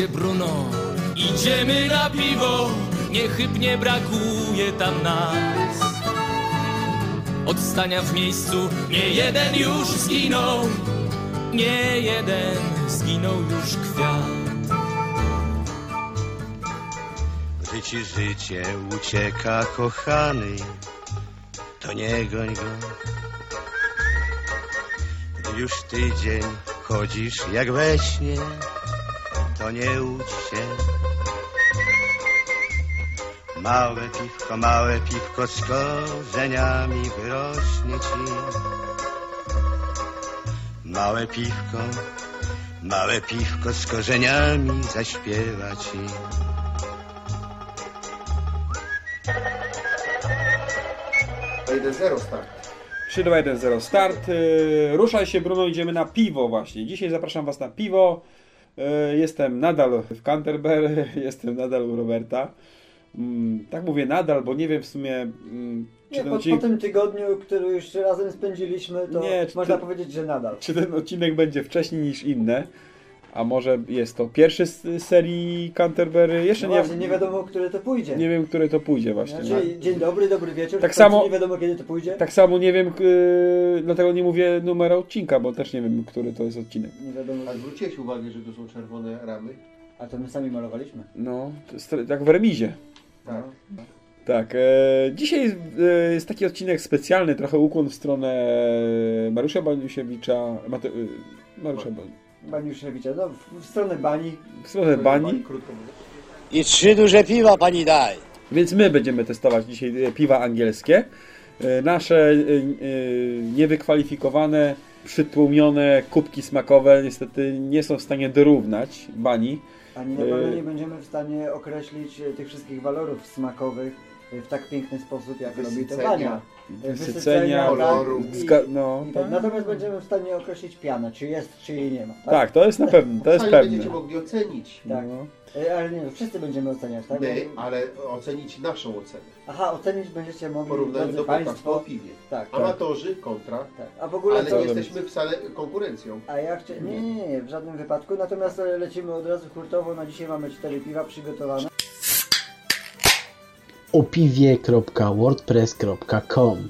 się Bruno. Idziemy na piwo Niechybnie brakuje tam nas. Od stania w miejscu Nie jeden już zginął Nie jeden zginął już kwiat. Życie, życie ucieka kochany, to nie goń go. Gdy już tydzień chodzisz jak we śnie, to nie łudź się. Małe piwko, małe piwko z korzeniami wyrośnie ci. Małe piwko, małe piwko z korzeniami zaśpiewa ci. 1-0 start. 3, 2, 1, 0 start. Yy, Ruszaj się Bruno, idziemy na piwo właśnie. Dzisiaj zapraszam Was na piwo. Yy, Jestem nadal w Canterbury, jestem nadal u Roberta. Mm, Tak mówię nadal, bo nie wiem w sumie mm, czy Nie, ten, po, po odcinek, tym tygodniu, który już razem spędziliśmy, to Nie, można ty- powiedzieć, że nadal. czy ten odcinek będzie wcześniej niż inne. A może jest to pierwszy z serii Canterbury. Jeszcze No nie, właśnie, nie wiadomo, który to pójdzie. nie wiem, które to pójdzie właśnie. Znaczy, dzień dobry, dobry wieczór. Tak samo- Nie wiadomo, kiedy to pójdzie. Tak samo nie wiem, yy, dlatego nie mówię numeru odcinka, bo też nie wiem, który to jest odcinek. Nie wiadomo. A zwróciłeś uwagę, że tu są czerwone ramy? A to my sami malowaliśmy. No, to tak w remizie. Tak. Tak, e, dzisiaj e, jest taki odcinek specjalny, trochę ukłon w stronę Mariusza Baniusiewicza, Mate, e, Mariusza Ba- Baniuszewicza, no w, w stronę bani. w stronę bani. I trzy duże piwa pani daj. więc my będziemy testować dzisiaj e, piwa angielskie. E, Nasze e, niewykwalifikowane, przytłumione kubki smakowe niestety nie są w stanie dorównać bani. Ani na pewno nie będziemy w stanie określić tych wszystkich walorów smakowych w tak piękny sposób, jak robi to. E, Wysycenia, koloru. tak, no, tak. tak. Natomiast będziemy w stanie określić pianę, czy jest, czy jej nie ma. Tak? tak, to jest na pewno, to jest pewne. będziecie mogli ocenić. Tak. No. E, Ale nie, no, wszyscy będziemy oceniać, tak? My, ale ocenić naszą ocenę. Aha, ocenić będziecie mogli, drodzy do Państwo. o piwie. Tak, Amatorzy kontra, tak. A w ogóle ale to... nie jesteśmy wcale konkurencją. A ja chcę... Nie, nie, nie, w żadnym wypadku. Natomiast e, lecimy od razu hurtowo. Na dzisiaj mamy cztery piwa przygotowane. opiwie.wordpress.com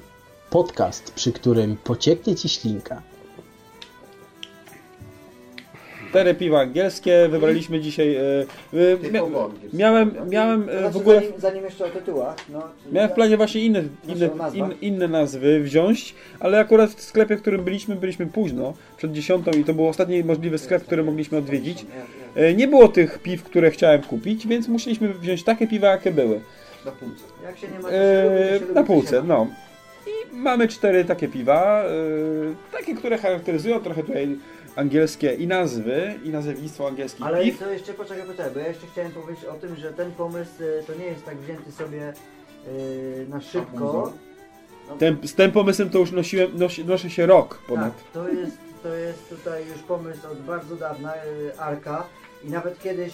Podcast, przy którym pocieknie Ci ślinka. Cztery piwa angielskie, wybraliśmy dzisiaj. Typowo mia, miałem, miałem To e, znaczy, w ogóle. zanim, zanim jeszcze o tytułach, no... Miałem w planie właśnie inne, Znaczy inne, in, inne nazwy wziąć, ale akurat w sklepie, w którym byliśmy, byliśmy późno, przed dziesiątą i to był ostatni możliwy sklep, który mogliśmy odwiedzić. Nie było tych piw, które chciałem kupić, więc musieliśmy wziąć takie piwa, jakie były. Na półce. Jak się nie ma, to się lubi, to E, się lubi, na to półce, się- no. I mamy cztery takie piwa, e, takie, które charakteryzują trochę tutaj angielskie i nazwy, i nazewnictwo angielskich Ale piw. to jeszcze poczekaj, poczekaj, bo ja jeszcze chciałem powiedzieć o tym, że ten pomysł e, to nie jest tak wzięty sobie e, na szybko. No, Ten, z tym pomysłem to już nosiłem, nosi, noszę się rok ponad. Tak, to jest, to jest tutaj już pomysł od bardzo dawna, e, Arka i nawet kiedyś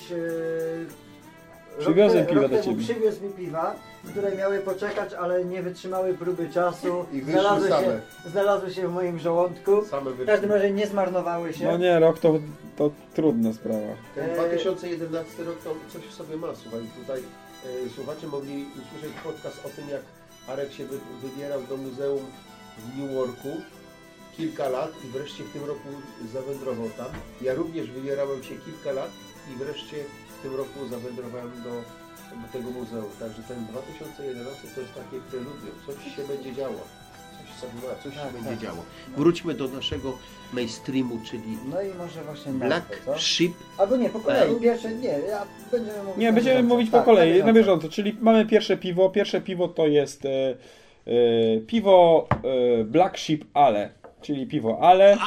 Przywiozłem rok, piwa rok do ciebie. przywiózł mi piwa, które miały poczekać, ale nie wytrzymały próby czasu. I znalazły, się, same. znalazły się w moim żołądku. Same W każdym razie nie zmarnowały się. No nie, rok to, to trudna sprawa. Ten E, 2011 rok to coś w sobie ma, słuchaj, tutaj e, słuchacze mogli usłyszeć podcast o tym, jak Arek się wy, wybierał do muzeum w New Yorku kilka lat i wreszcie w tym roku zawędrował tam. Ja również wybierałem się kilka lat i wreszcie w tym roku zawędrowałem do, do tego muzeum. Także ten 2011 to jest takie preludium, coś się będzie działo. Coś, sobie ma, coś Tak, się będzie tak. działo. Wróćmy do naszego mainstreamu, czyli No i może właśnie Black nazwę, co? Sheep Albo nie, po kolei. Pierwsze, nie, ja będziemy mówić Nie, na będziemy bieżąco. mówić po Tak, kolei, na bieżąco. Czyli mamy pierwsze piwo. Pierwsze piwo to jest e, e, piwo e, Black Sheep Ale, czyli piwo Ale.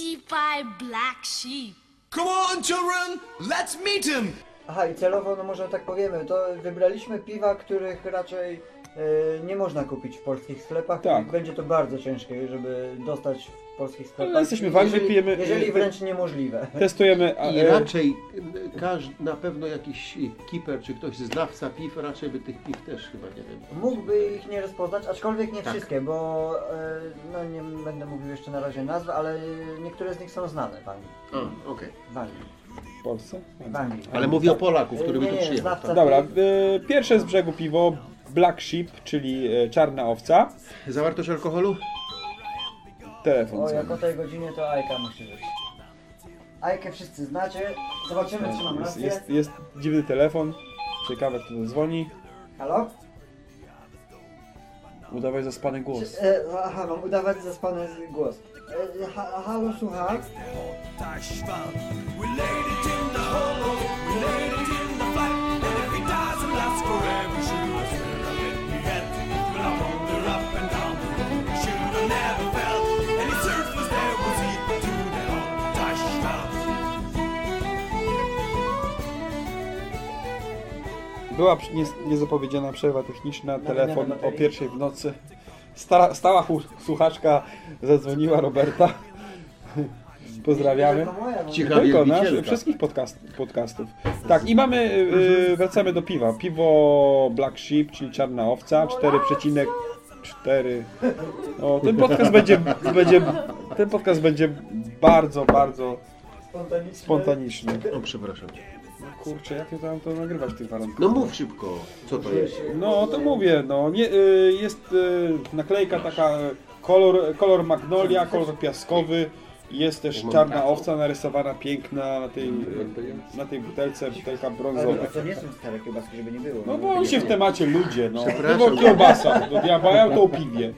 55 black sheep. Come on, children, let's meet him! Aha, i celowo, no może tak powiemy, to wybraliśmy piwa, których raczej e, nie można kupić w polskich sklepach. Tak. Będzie to bardzo ciężkie, żeby dostać polskich sklepach. Ale jesteśmy w Anglii, jeżeli, pijemy- Jeżeli wręcz niemożliwe. Testujemy. I e, raczej y, każdy, na pewno jakiś kiper czy ktoś znawca piw raczej by tych piw też chyba nie wiem. Mógłby ich nie rozpoznać, aczkolwiek nie Tak. wszystkie, bo e, no nie będę mówił jeszcze na razie nazw, ale niektóre z nich są znane w Anglii. Okej. W Anglii. w Polsce. W Anglii. Ale mówię o Polaku, który by tu przyjechał. znawca Tak. Dobra, e, pierwsze z brzegu piwo Black Sheep, czyli e, czarna owca. Zawartość alkoholu? Telefon. O, dzwoni. jak o tej godzinie to Ajka musi być. Ajkę wszyscy znacie. Zobaczymy, czy mam Jest, rację. jest, jest dziwny telefon. Ciekawe, kto to dzwoni. Halo? Udawaj zaspany głos. Czy, e, aha, mam udawać zaspany głos. E, ha, halo, słucham? Nie, niezapowiedziana przerwa techniczna, Na telefon o pierwszej w nocy. Stara, stała słuchaczka zadzwoniła Roberta. Pozdrawiamy. Nie tylko nasz, wszystkich podcast, podcastów. Tak, i mamy, y, wracamy do piwa. Piwo Black Sheep, czyli czarna owca, 4,4. O, ten podcast będzie, będzie, ten podcast będzie bardzo, bardzo Spontaniczne. spontaniczny. O, przepraszam cię. Kurczę, jak ja tam to nagrywać tych warunkach? No mów szybko, co to jest? No, to mówię, no, nie, y, jest y, naklejka taka, y, kolor, kolor magnolia, kolor piaskowy, jest też czarna owca narysowana piękna na tej, na tej butelce, butelka Ale brązowa. to nie są stare kiełbaski, żeby nie było. No bo on się w temacie ludzie, no. To było kiełbasa, do diabła, ja to o piwie.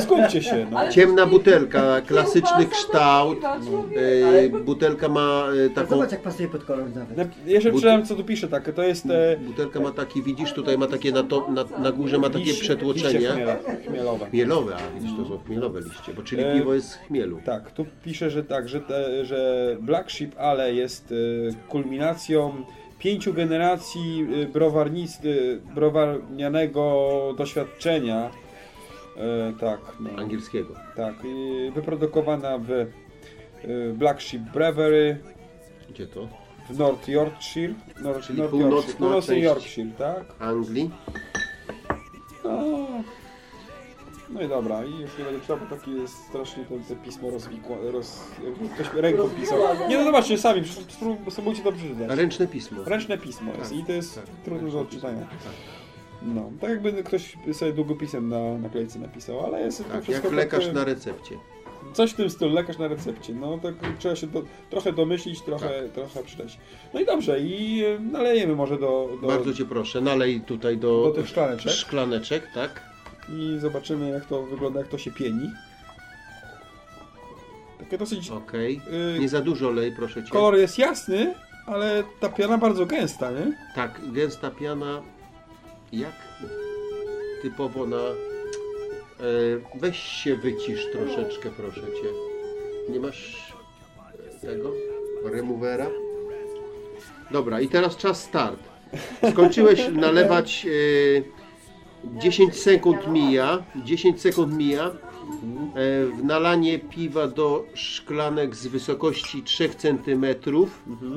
Skupcie się, no. Ciemna butelka, klasyczny kształt. E, butelka ma e, Tak, taką. zobacz jak pasuje pod kolor nawet. Na- Jeszcze przeczytałem, co tu pisze, tak, to jest... E, Butelka ma taki, widzisz, tutaj ma takie na, to, na, na górze ma takie liście- przetłoczenie. liście chmiela- chmielowe. Chmielowe, a widzisz, to są chmielowe liście, bo czyli E, piwo jest z chmielu. Tak, tu pisze, że tak, że, te, że Black Sheep Ale jest e, kulminacją pięciu generacji e, browarnisty, browarnianego doświadczenia. E, tak, no, Angielskiego. tak. Wyprodukowana w Black Sheep Brewery Gdzie to? w North Yorkshire. North, Czyli North północna Yorkshire, północny część. Yorkshire, tak? Anglii. No, i dobra, i już nie będę czytał, bo takie jest strasznie to, to pismo rozwikłe, roz, jakby ktoś ręką pisał. Nie no zobaczcie sami, spró- spróbujcie to przeczytać. Ręczne pismo. Ręczne pismo jest Tak, i to jest tak, trudne ręczne do odczytania. No, tak jakby ktoś sobie długopisem na naklejce napisał, ale jest to Tak, wszystko jak lekarz na recepcie. coś w tym stylu, lekarz na recepcie. No tak trzeba się do, trochę domyślić, trochę, Tak. trochę przeczytać. No i dobrze, i nalejemy może do, do, Bardzo Cię proszę, nalej tutaj do, do tych szklaneczek. szklaneczek, tak? I zobaczymy jak to wygląda, jak to się pieni. Takie dosyć... Okej. y, Nie za dużo lej, proszę Cię. kolor jest jasny, ale ta piana bardzo gęsta, nie? Tak, gęsta piana, jak typowo na... E, weź się wycisz troszeczkę, proszę Cię. Nie masz tego? Removera? Dobra, i teraz czas start. Skończyłeś nalewać... E, 10 sekund mija, 10 sekund mija. E, w nalanie piwa do szklanek z wysokości 3 cm,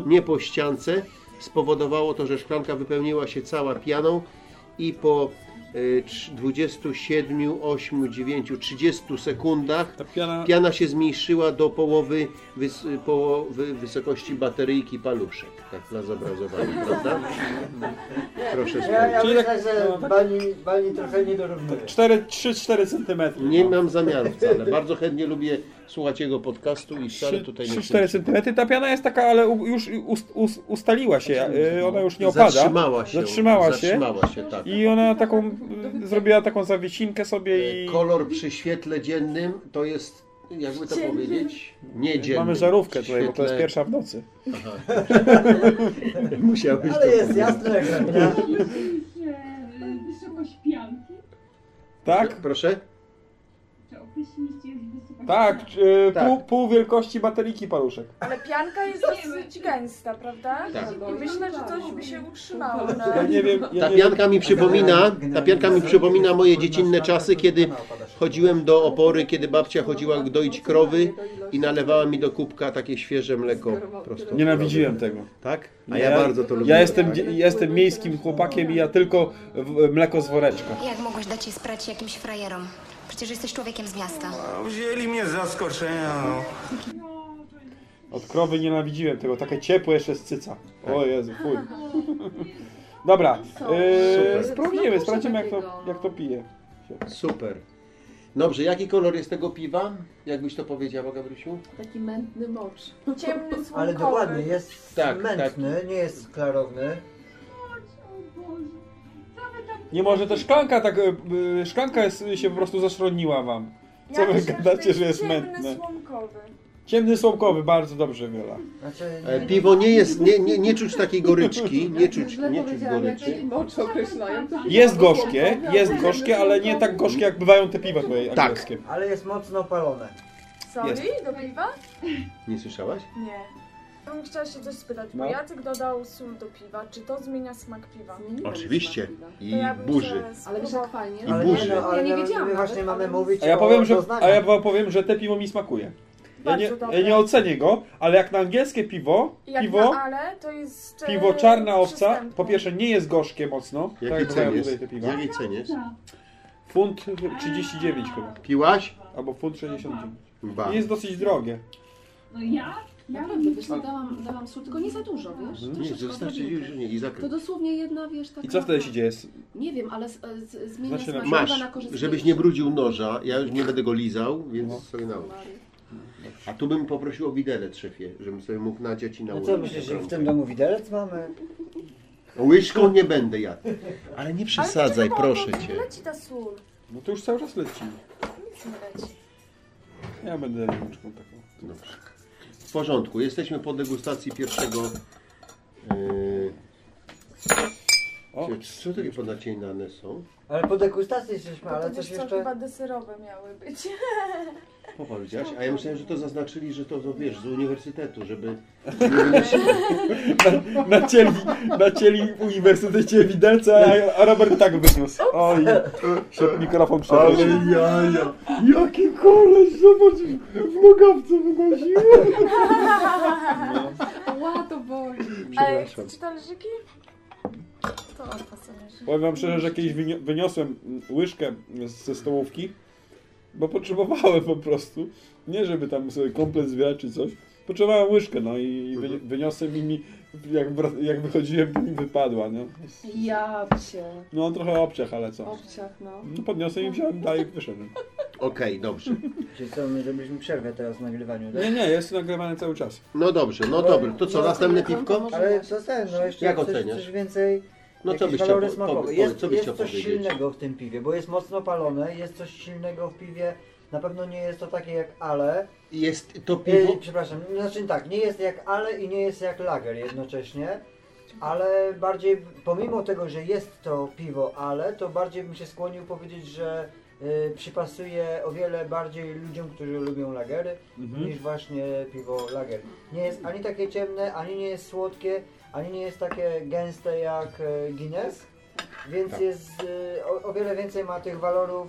nie po ściance, spowodowało to, że szklanka wypełniła się cała pianą i po 27, 8, 9, 30 sekundach Ta piana... piana się zmniejszyła do połowy, wys, połowy wysokości bateryjki paluszek. Tak na zobrazowaniu, prawda? Proszę Ja, ja spojrzeć. myślę, że no, tak- Bani, Bani trochę nie dorównuje. 3-4 cm. Nie mam zamiaru wcale. Bardzo chętnie lubię słuchać jego podcastu i wcale tutaj nie 3-4 cm. Ta piana jest taka, ale już ust, ust, ustaliła się, y, ona już nie opada. Zatrzymała się. Zatrzymała się. Zatrzymała się, tak. I ona taką, y, zrobiła taką zawiesinkę sobie i Kolor przy świetle dziennym to jest, jakby to powiedzieć, nie dziennym. mamy żarówkę tutaj, bo to jest świetle- pierwsza w nocy. Musiałbyś Ale to jest jasne jak wysokość pianki. Tak? Proszę? Czy? Tak, e, Tak. Pół, pół wielkości bateryki paluszek. Ale pianka jest dosyć gęsta, prawda? Tak. I myślę, że coś by się utrzymało. Ja Na... nie wiem, ja Ta nie pianka mi przypomina, ta pianka mi przypomina moje dziecinne czasy, kiedy chodziłem do opory, kiedy babcia chodziła doić krowy i nalewała mi do kubka takie świeże mleko prosto. Nienawidziłem tego. Tak? A ja, bardzo to lubię. Ja jestem, ja jestem miejskim chłopakiem i ja tylko w, mleko z woreczka. Jak mogłeś dać je sprać jakimś frajerom? Przecież jesteś człowiekiem z miasta. Wzięli mnie z zaskoczenia, no. Od krowy nienawidziłem tego, takie ciepłe jeszcze z cyca. O Jezu, fuj. Dobra, yy, sprawdzimy, sprawdzimy jak to, jak to pije. Super. Dobrze, jaki kolor jest tego piwa? Jakbyś to powiedziała, Gabrysiu? Taki mętny mocz. Ciemny, słonkowy. Ale dokładnie, jest Tak, mętny, nie jest klarowny. Nie może to szklanka tak, yy, szklanka jest, się po prostu zaszroniła wam. Co Ja wy myślę, gadacie, że jest ciemny, mętne? słomkowy. Ciemny słomkowy, bardzo dobrze Wiola. Znaczy, E, Piwo nie jest, nie, nie, nie czuć takiej goryczki, nie czuć, nie czuć goryczy. Określają. Jest gorzkie, jest gorzkie, ale nie tak gorzkie jak bywają te piwa tutaj Tak. angielskie. ale jest mocno opalone. Jest. do piwa? Nie słyszałaś? Nie. Ja bym chciała się coś spytać, bo No. Jacek dodał sól do piwa. Czy to zmienia smak piwa? Oczywiście. I To ja bym burzy. Ale wiesz fajnie. I Ale burzy. nie, no, ale Ja nie my- wiedziałam my nawet, właśnie mamy ale- mówić A ja o powiem, że, doznaniach. a ja wam powiem, że te piwo mi smakuje. Ja Bardzo nie, dobre. ja nie ocenię go, ale jak na angielskie piwo, Jak piwo, na ale, to jest e, piwo czarna owca, przystępne. po pierwsze nie jest gorzkie mocno, tak Jakiej jak bywają ceniesz? tutaj te piwa. Jakiej ceniesz? Funt 39 chyba, Piłaś? albo funt 69. Ba. I jest dosyć drogie. No ja? Ja Naprawdę, wiesz, no dałam, dałam sól, tylko nie za dużo, wiesz? Nie, Troszeczkę wystarczy odrobinkę. już nie i To zakryć. dosłownie jedna, wiesz, taka... I co wtedy się dzieje? Nie wiem, ale z, z, zmienia Znaczy, smak Masz, na korzyść żebyś nie brudził noża, ja już nie będę go lizał, więc No. sobie nałóż. A tu bym poprosił o widelec, szefie, żebym sobie mógł nadziać i No nałożyć. co myślisz, że w tym domu widelec mamy? Łyżką nie będę jadł. Ale nie przesadzaj, proszę to cię. Leci ta sól. No to już cały czas leci. Nic nie leci. Ja będę rączką taką. Dobrze. W porządku, jesteśmy po degustacji pierwszego... Yy, O, czy- co takie podacinane są? Ale po degustacji jesteśmy, To, ale to coś co, jeszcze... chyba deserowe miały być. Powiedziałaś? A ja myślałem, że to zaznaczyli, że to, to wiesz, z uniwersytetu, żeby... nacięli, nacięli w uniwersytecie widelce, a, a Robert tak wyniósł. Oj, się mikrofon przewrócił. jaja! Jaki koleś, zobacz, w nogawce wynosił. Ła, to boli. Ale Przepraszam. chcesz talerzyki? To. Powiem wam szczerze, że kiedyś wynio- wyniosłem łyżkę z- ze stołówki, bo potrzebowałem po prostu. Nie żeby tam sobie komplet zbierać czy coś. Potrzebowałem łyżkę, no i wy- wyniosłem i mi, jak, jak wychodziłem, to mi wypadła, no. Ja cię. No trochę obciach, ale co. Obciach, no. No podniosłem i wziąłem dalej i wyszedłem. Okej, dobrze. Czyli co, my zrobiliśmy przerwę teraz w nagrywaniu, tak? Nie, nie, jest nagrywane cały czas. No dobrze, no dobra. To co, następne piwko? Ale co ten, no jeszcze Jak coś, oceniasz? coś więcej... No co jakieś byś chciał, walory po, smakowe. Jest, co byś jest chciał coś powiedzieć? silnego w tym piwie, bo jest mocno palone, jest coś silnego w piwie. Na pewno nie jest to takie jak ale. Jest to E, piwo... przepraszam, znaczy tak, nie jest jak ale i nie jest jak lager jednocześnie. Ale bardziej, pomimo tego, że jest to piwo ale, to bardziej bym się skłonił powiedzieć, że y, przypasuje o wiele bardziej ludziom, którzy lubią lagery, Mhm. niż właśnie piwo lager. Nie jest ani takie ciemne, ani nie jest słodkie, ani nie jest takie gęste jak e, Guinness, więc Tak. jest y, o, o wiele więcej ma tych walorów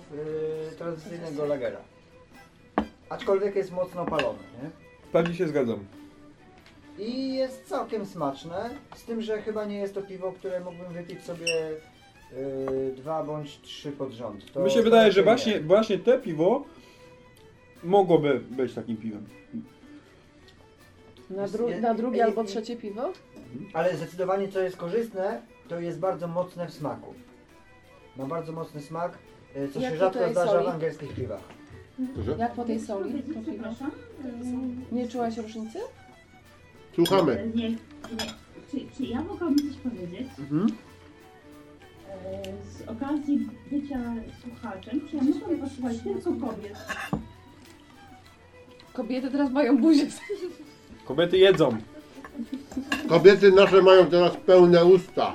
y, tradycyjnego lagera. Aczkolwiek jest mocno palony, nie? Pewnie się zgadzam. I jest całkiem smaczne, z tym, że chyba nie jest to piwo, które mógłbym wypić sobie y, dwa bądź trzy pod rząd. To Mi się to wydaje, że raczej właśnie, nie. właśnie te piwo mogłoby być takim piwem. Na, dru- na drugie albo trzecie piwo? Ale zdecydowanie co jest korzystne, to jest bardzo mocne w smaku. Ma bardzo mocny smak, y, co Jak się rzadko tutaj zdarza soli? w angielskich piwach. Dobrze? Jak po tej soli to piwo? Przepraszam. Nie czułaś różnicy? Słuchamy. Nie, nie. Czy, czy ja mogłabym coś powiedzieć? Mhm. Z okazji bycia słuchaczem, czy ja mogłam posłuchać tylko kobiet? Kobiety teraz mają buzię. Kobiety jedzą. Kobiety nasze mają teraz pełne usta.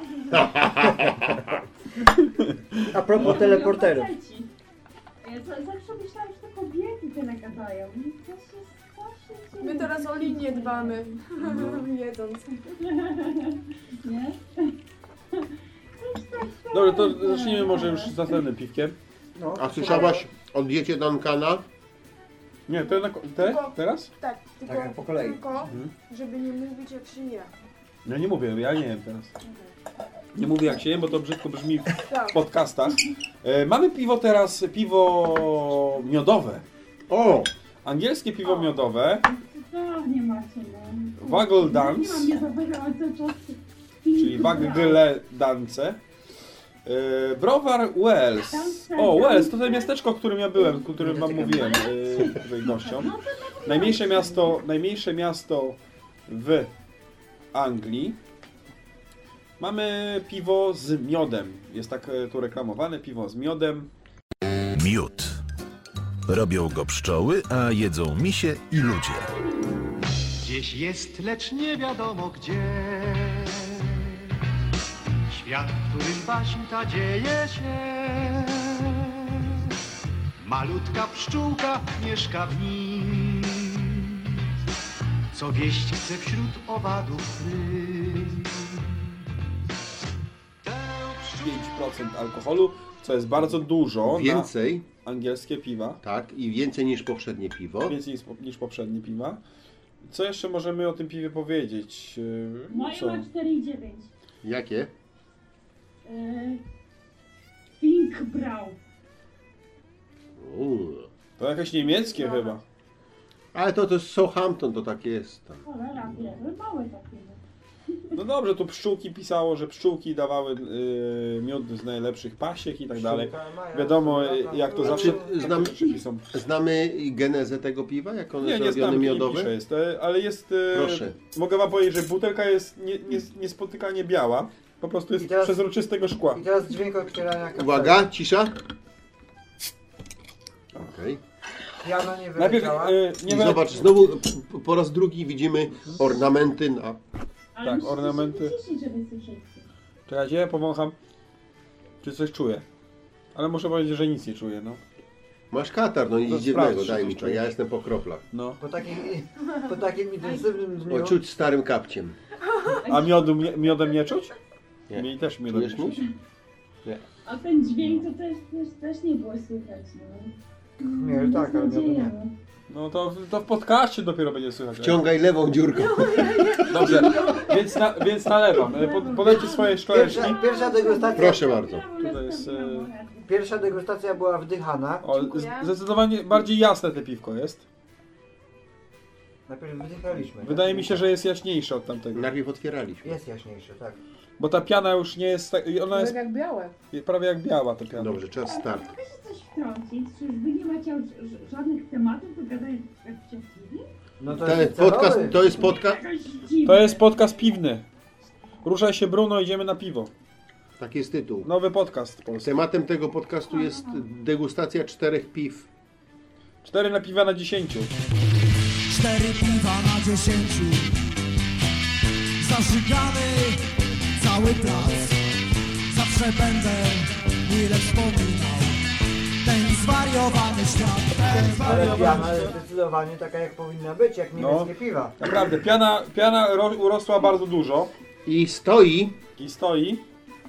A propos teleporterów. Ja za- zawsze myślałam, że to kobiety tyle gadają. To się strasznie My teraz o linię dbamy, No. jedząc. Nie? Dobra, to zacznijmy może już z następnym piwkiem. No, A słyszałaś o diecie Duncana? Nie, te, na, te? teraz? Tak, tylko, Tak, po kolei. tylko Mhm. żeby nie mówić jak się je. Ja nie mówię, ja nie wiem teraz. Nie mówię jak się je, bo to brzydko brzmi Tak. w podcastach. E, mamy piwo teraz, piwo miodowe. O! Angielskie piwo miodowe, Cudownie macie, no. Waggle Dance. Nie mam mnie zapytała cały czas. czyli Waggle Dance. E, browar Wells. O, Wells, to to miasteczko, w którym ja byłem, o którym wam mówiłem tutaj gościom. Najmniejsze miasto, najmniejsze miasto w Anglii. Mamy piwo z miodem. Jest tak e, tu reklamowane, piwo z miodem. Miód. Robią go pszczoły, a jedzą misie i ludzie. Gdzieś jest, lecz nie wiadomo gdzie. Świat, w którym baśń ta dzieje się. Malutka pszczółka mieszka w nim. Co wieść chce wśród owadów ryb. 5% alkoholu, co jest bardzo dużo Więcej. na angielskie piwa. Tak, i więcej niż poprzednie piwo. Więcej niż, niż poprzednie piwa. Co jeszcze możemy o tym piwie powiedzieć? Yy, Moje co? ma 4,9. Jakie? Yy, Pink Brown. Uuu. To jakieś niemieckie chyba. Ale to, to jest Southampton, to tak jest. Tam. Cholera, małe takie. No dobrze, tu pszczółki pisało, że pszczółki dawały yy, miód z najlepszych pasiek i tak dalej. Wiadomo, yy, jak to zawsze Czy znamy, przepisy są. znamy genezę tego piwa? Jak ono Nie, jest nie robione znam, nie miodowe? jest, e, ale jest... e, Proszę. Mogę wam powiedzieć, że butelka jest nie, nie, niespotykanie biała. Po prostu jest I teraz- przezroczystego szkła. I teraz dźwięk otwierania kapseli. Uwaga, cisza. Okej. Piano nie Najpierw, wyleciała. e, nie I zobacz, znowu p- po raz drugi widzimy ornamenty na... Ale Tak, musicie ornamenty. wyciszyć, żeby słyszeć. Czekajcie, ja powącham. Czy coś czuję? Ale muszę powiedzieć, że nic nie czuję, no. Masz katar, no To nic dziwnego, sprawdź, daj mi to, ja jestem po kroplach. no. Po takim, po takim intensywnym dniu. O, czuć starym kapciem. A miodu, mi- miodem nie czuć? Nie. Mi też miodem nie Czujesz mi? A ten dźwięk to też, też, też nie było słychać, no. Nie, tak, ale nie. Beznadziejnie. No to, to w podcaście dopiero będzie słychać. Wciągaj lewą dziurką. Dobrze, więc, na, więc nalewam. E, Po, podajcie swoje szklaneczki. Pierwsza, pierwsza degustacja. Proszę bardzo. Tutaj jest... E, Pierwsza degustacja była wdychana. o, z- zdecydowanie bardziej jasne te piwko jest. Najpierw wdychaliśmy. Wydaje mi się, że jest jaśniejsze od tamtego. Najpierw otwieraliśmy. Jest jaśniejsze, tak. Bo ta piana już nie jest... tak- Ona jest jak białe. prawie jak biała ta piana. Dobrze, czas start. Mogę się coś wtrącić? Czy wy nie macie ż- żadnych tematów, to gadają jak w ciągniwie? No to jest podcast, to jest podcast... To jest podcast piwny. Ruszaj się Bruno, idziemy na piwo. Tak jest tytuł. Nowy podcast polski. Tematem tego podcastu jest degustacja czterech piw. 4 na piwa na 10. Cztery piwa na dziesięciu Zażygany cały plac Zawsze będę mile wspominał Ten zwariowany świat Ten Ale zwariowany piana jest zdecydowanie taka jak powinna być, jak niemieckie piwa. Naprawdę, piana, piana ro, urosła bardzo dużo I stoi, i stoi.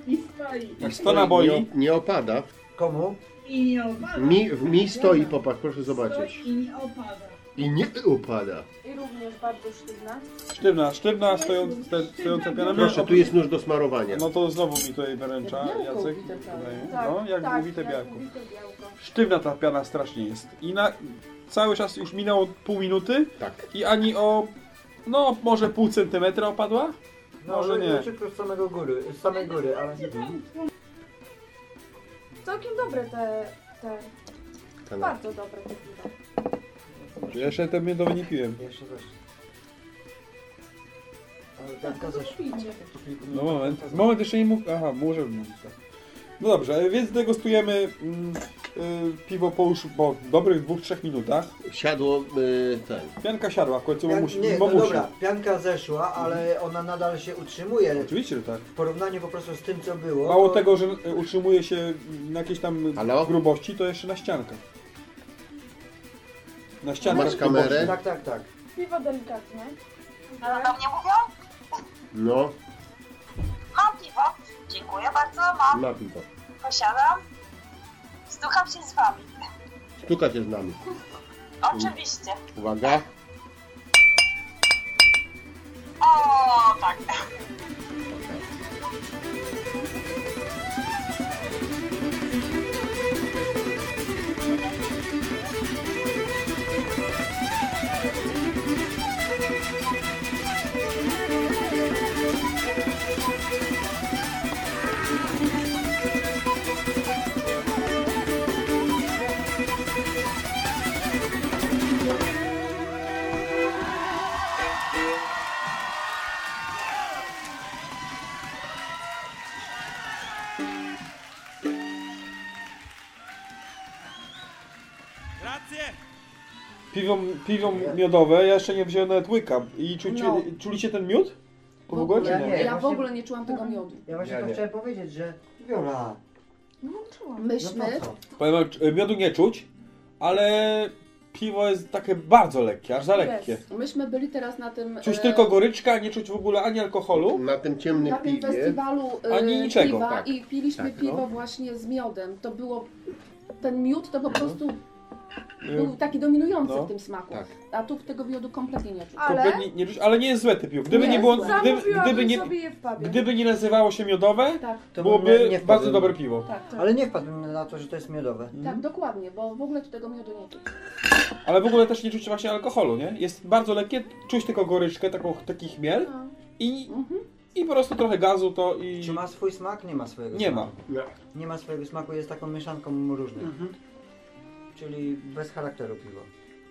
I stoi. Jak 100 naboi. nie, nie opada. Komu? I nie opada. Mi, w mi stoi, popatrz, proszę zobaczyć. Stoi I nie opada. I nie upada. I również bardzo sztywna. Sztywna, sztywna stojąca, ste- stojąca piana. Proszę, tu jest nóż do smarowania. No to znowu mi tutaj wyręcza Jacek. Tak, No, jak tak, mówite białko. Sztywna ta piana strasznie jest. I na cały czas już minęło pół minuty Tak. i ani o no może pół centymetra opadła? No, Może nie. leciutko z samego góry, z samej góry, ale... Całkiem dobre te, te Kanapki. bardzo dobre te piwa. Ja jeszcze ten miodowy nie piłem. Jeszcze coś. Ale pianka zeszła. Pijcie. No moment, moment jeszcze nie mów. Aha, może mówić tak. No dobrze, więc degustujemy mm, y, piwo po już po dobrych dwóch, trzech minutach. Siadło y, ten. Pianka siadła w końcu, bo Pian- musi, nie, bo no musi. dobra, pianka zeszła, ale ona nadal się utrzymuje. Oczywiście, że tak. W porównaniu po prostu z tym, co było. Mało to- tego, że y, utrzymuje się na jakiejś tam Halo? grubości, to jeszcze na ściankach. Na ścianę. Masz kamerę? Tak, tak, tak. Piwo delikatnie. No do mnie mówią? No, Mam piwo. Dziękuję bardzo, mam. na piwo. Posiadam. Stukam się z wami. Stukać się z nami. Oczywiście. Uwaga. O, tak. Piwo, piwo miodowe, ja jeszcze nie wziąłem nawet łyka. I No. czuliście ten miód? W W ogóle czy ogóle, nie? ja w ogóle nie czułam tego miodu. Ja właśnie Ja to nie. chciałem powiedzieć, że Wiola, No, no Myśmy, to co? Powiem wam, c- miodu nie czuć, ale piwo jest takie bardzo lekkie, aż za lekkie. myśmy byli teraz na tym... Czuć e, tylko goryczka, nie czuć w ogóle ani alkoholu. Na tym ciemnym na tym piwie. festiwalu e, Ani niczego, piwa tak. i piliśmy Tak, piwo no. właśnie z miodem. To było... Ten miód to po prostu Y, był taki dominujący No. w tym smaku. Tak. A tu tego miodu kompletnie nie czuć. Ale Kompletnie nie czuć, ale nie jest złe te piwo. Gdyby Nie nie, jest było, złe. gdyby, zamówiłabym gdyby, nie, sobie je w pubie. gdyby nie nazywało się miodowe, Tak, To byłoby nie bardzo wpadł- dobre piwo. tak, tak. Ale nie wpadłem na to, że to jest miodowe. Tak, dokładnie, bo w ogóle tu tego miodu nie czuć. Ale w ogóle też nie czuć właśnie alkoholu, nie? Jest bardzo lekkie, czuć tylko goryczkę, taką, taki chmiel No. i, Mhm. i po prostu trochę gazu to i... Czy ma swój smak? Nie ma swojego Nie smaku. ma. Nie. Nie ma swojego smaku, jest taką mieszanką różnych. Czyli bez charakteru piwo.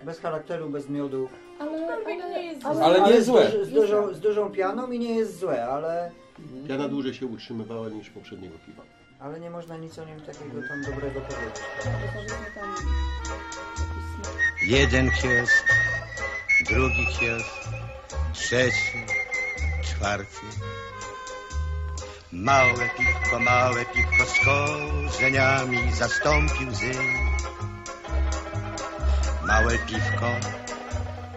Bez charakteru, bez miodu. Ale, Aczkolwiek nie jest Ale nie jest złe. z, dużą, z dużą pianą i nie jest złe, ale, Piana dłużej się utrzymywała niż poprzedniego piwa. ale nie można nic o nim takiego tam dobrego powiedzieć. Jeden kiosk, drugi kiosk, trzeci, czwarty. Małe piwko, małe piwko z korzeniami zastąpił łzy. Małe piwko,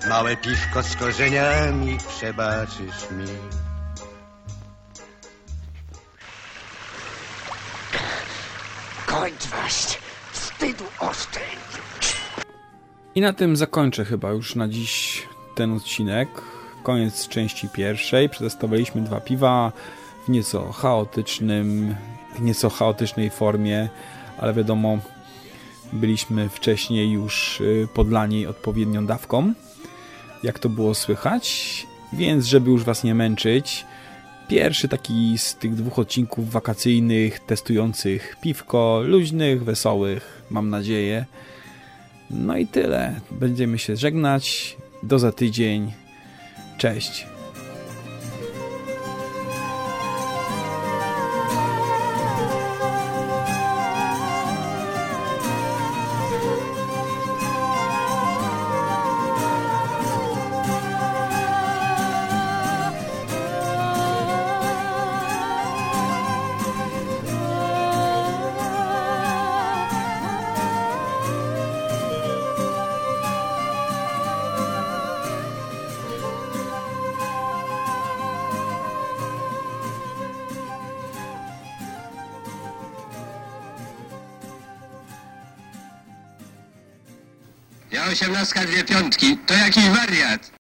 małe piwko z korzeniami przebaczysz mi. Kończ waść, wstydu oszczędź. I na tym zakończę chyba już na dziś ten odcinek. Koniec części pierwszej. Przetestowaliśmy dwa piwa w nieco chaotycznym, w nieco chaotycznej formie, ale wiadomo, byliśmy wcześniej już y, podlani odpowiednią dawką, jak to było słychać. Więc, żeby już Was nie męczyć, pierwszy taki z tych dwóch odcinków wakacyjnych, testujących piwko, luźnych, wesołych, mam nadzieję. No i tyle. Będziemy się żegnać. Do za tydzień. Cześć. Osiemnastka, dwie piątki. To jakiś wariat.